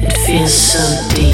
It feels so deep.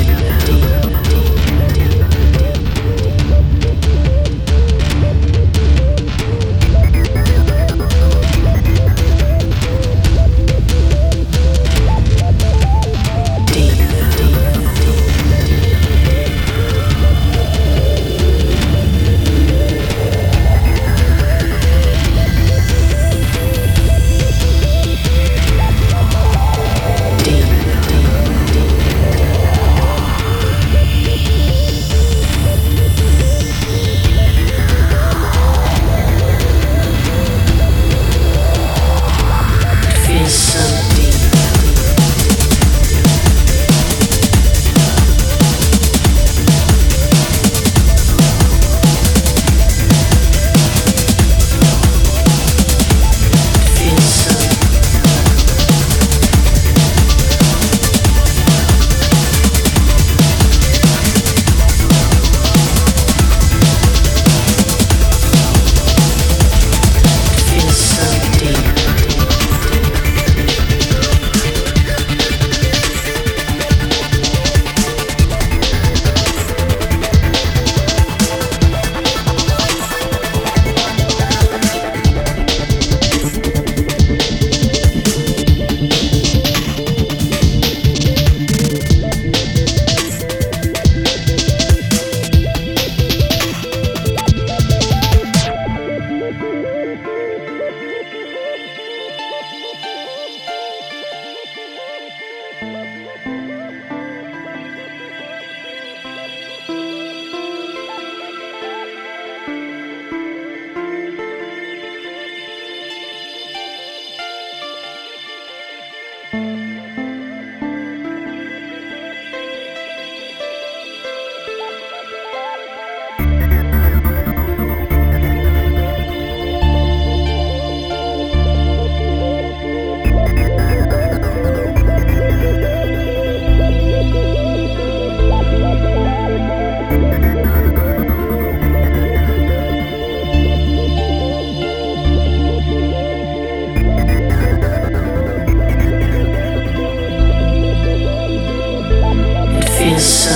inside.